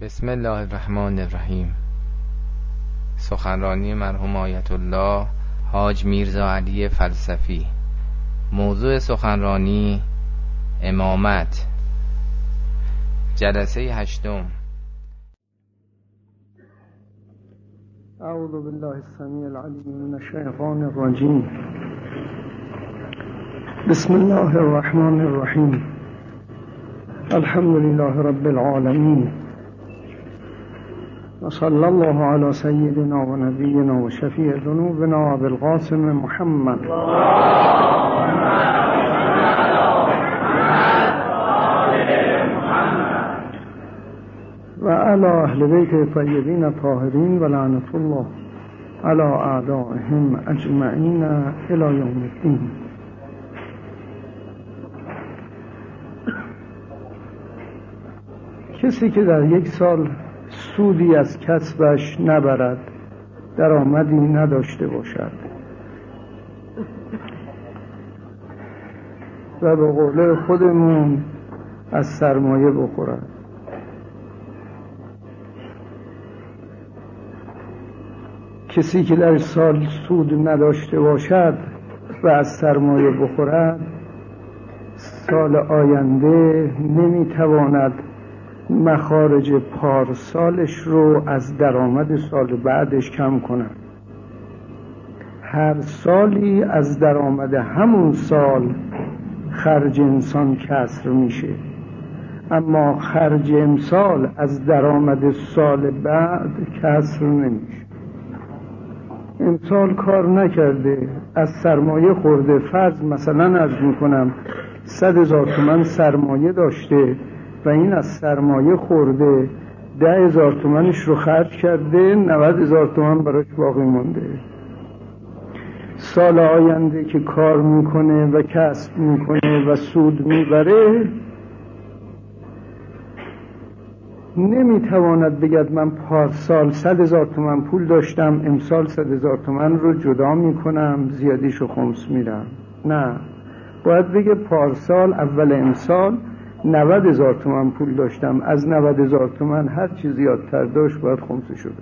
بسم الله الرحمن الرحیم. سخنرانی مرحوم آیت الله حاج میرزا علی فلسفی. موضوع سخنرانی امامت. جلسه هشتم. اعوذ بالله السمیع العلیم من الشیطان الرجیم. بسم الله الرحمن الرحیم. الحمد لله رب العالمین. وصلى الله على سيدنا ونبينا وشفيع ذنوبنا أبي القاسم محمد وعلى أهل بيت الطيبين الطاهرين ولعنة الله على أعدائهم أجمعين إلى يوم الدين کسی که در یک سال سودی از کسبش نبرد. درآمدی نداشته باشد. و به قول خودمون از سرمایه بخورد. کسی که در سال سود نداشته باشد و از سرمایه بخورد سال آینده نمی‌تواند مخارج پارسالش رو از درآمد سال بعدش کم کنن. هر سالی از درآمد همون سال خرج انسان کسر میشه. اما خرج امسال از درآمد سال بعد کسر نمیشه. امسال کار نکرده از سرمایه خورده. فرض مثلا از می‌کنم صد هزار تومن سرمایه داشته. و این از سرمایه خورده ده هزار تومنش رو خرج کرده نود هزار تومن براش باقی مونده. سال آینده که کار می‌کنه و کسب می‌کنه و سود می‌بره نمی‌تواند بگد من پارسال صد هزار تومن پول داشتم امسال صد هزار تومن رو جدا می‌کنم زیادیشو خمس میرم. نه. باید بگه پارسال اول امسال نود هزار تومن پول داشتم. از نود هزار تومن هر چی زیادتر داشت باید خمسه شده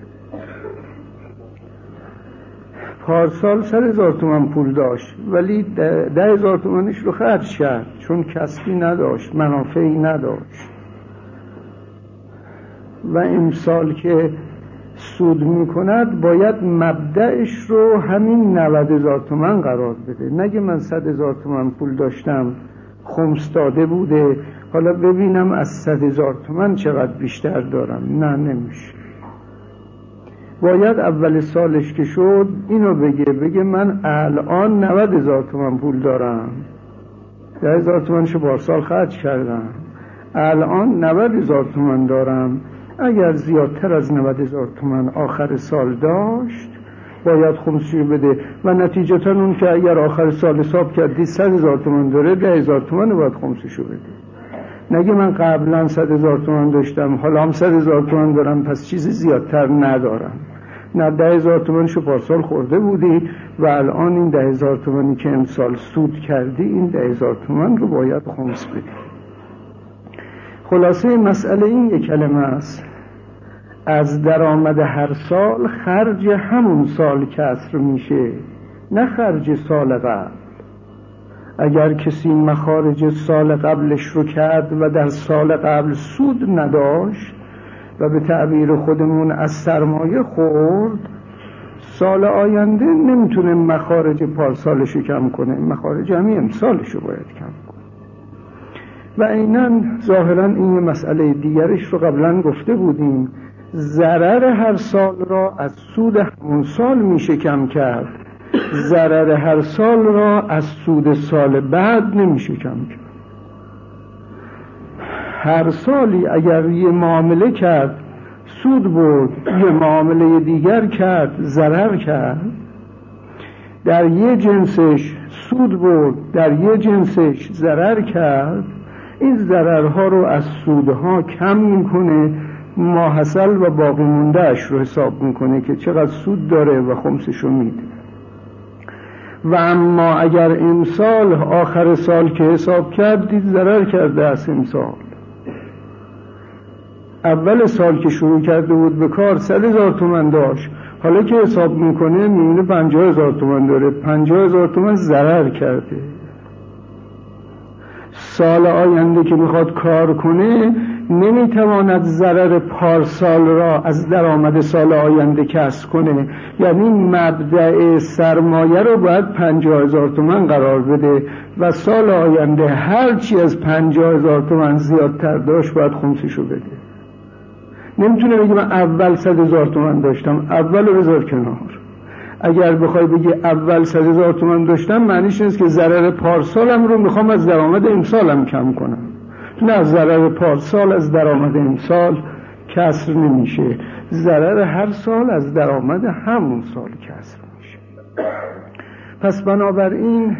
پارسال سر هزار تومن پول داشت. ولی ده هزار تومنش رو خرج کرد. چون کسبی نداشت منافعی نداشت. و امسال که سود می‌کند باید مبدعش رو همین نود هزار تومن قرار بده. نگه من صد هزار تومن پول داشتم خمس داده بوده. حالا ببینم از صد هزار تومن چقدر بیشتر دارم. نه نمیشه. باید اول سالش که شد اینو بگه بگه من الان نود هزار تومن پول دارم. ده هزار تومنشو بارسال خرج کردم. الان نود هزار تومن دارم. اگر زیادتر از نود هزار تومن آخر سال داشت باید خمسی بده. و نتیجتا اون که اگر آخر سال حساب کردی صد هزار تومن داره ده هزار تومن باید خمسشو بده. نگه من قبلا صد هزار تومن داشتم حالا هم صد هزار تومن دارم پس چیزی زیادتر ندارم. نه ده هزار تومنشو پارسال خورده بودی و الان این ده هزار تومنی که امسال سود کردی این ده هزار تومن رو باید خمس بدی. خلاصه مسئله این یک کلمه است. از درآمد هر سال خرج همون سال کسر میشه نه خرج سال قبل. اگر کسی مخارج سال قبلش رو کرد و در سال قبل سود نداشت و به تعبیر خودمون از سرمایه خورد سال آینده نمی‌تونه مخارج پارسالش رو کم کنه. مخارج همین امسالش رو باید کم کنه. و عینا ظاهرا این مسئله دیگرش رو قبلا گفته بودیم. ضرر هر سال را از سود همون سال میشه کم کرد. ضرر هر سال را از سود سال بعد نمیشه کم کرد. هر سالی اگر یه معامله کرد سود برد یه معامله دیگر کرد ضرر کرد در یه جنسش سود برد در یه جنسش ضرر کرد این ضررها رو از سودها کم می‌کنه ماحصل و باقی موندهش رو حساب می‌کنه که چقدر سود داره و خمسش رو میده. و اما اگر امسال آخر سال که حساب کردید ضرر کرده از امسال اول سال که شروع کرده بود به کار صد هزار تومن داشت. حالا که حساب می‌کنه می‌بینه پنجاه هزار تومن داره. پنجاه هزار تومن ضرر کرده. سال آینده که می‌خواد کار کنه نمی‌تواند ضرر پارسال را از درآمد سال آینده کسب کنه. یعنی مبدع سرمایه رو باید پنجاه هزار تومن قرار بده و سال آینده هرچی از پنجاه هزار تومن زیادتر داشت باید خمسشو بده. نمی‌تونه بگی من اول صد هزار تومن داشتم اول رو بذار کنار. اگر بخوای بگی اول صد هزار تومن داشتم معنیش نیست که ضرر پارسالم رو می‌خوام از درآمد امسالم کم کنم. نه از ضرر پارسال از درآمد امسال کسر نمیشه. ضرر هر سال از درآمد همون سال کسر میشه. پس بنابراین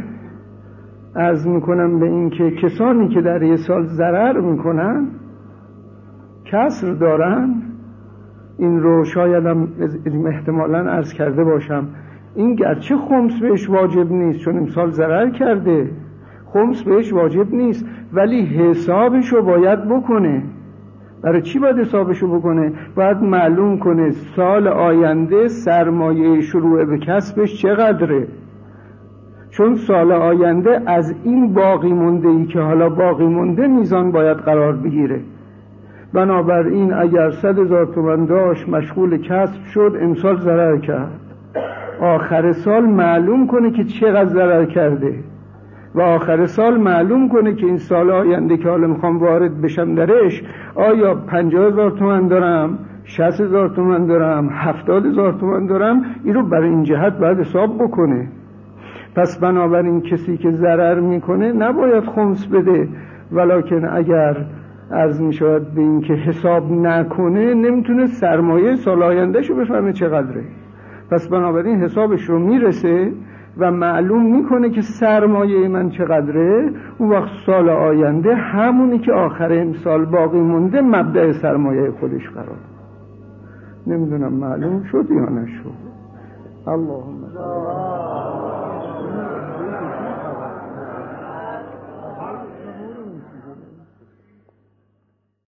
از می‌کنم به اینکه کسانی که در یه سال ضرر می‌کنن کسر دارن. این رو شایدم احتمالا ارز کرده باشم. این گرچه خمس بهش واجب نیست چون امسال ضرر کرده. خمس بهش واجب نیست ولی حسابش رو باید بکنه. برای چی باید حسابش رو بکنه؟ باید معلوم کنه سال آینده سرمایه شروع به کسبش چقدره. چون سال آینده از این باقی مونده ای که حالا باقی مونده میزان باید قرار بگیره. بنابراین اگر صد هزار تومن داشت مشغول کسب شد امسال ضرر کرد. آخر سال معلوم کنه که چقدر ضرر کرده. و آخر سال معلوم کنه که این سال آینده که حالا می‌خوام وارد بشم درش آیا پنجاه هزار تومن دارم شست هزار تومن دارم هفتاد هزار تومن دارم؟ این رو برای این جهت باید حساب بکنه. پس بنابراین کسی که ضرر می‌کنه نباید خمس بده. ولیکن اگر از می شود به این که حساب نکنه نمی‌تونه سرمایه سال آیندهش رو بفهمه چقدره. پس بنابراین حسابش رو می‌رسه و معلوم می‌کنه که سرمایه من چقدره اون وقت سال آینده همونی که آخر امسال باقی مونده مبدع سرمایه خودش قرار نمی‌دونم معلوم شد یا نشد. اللهم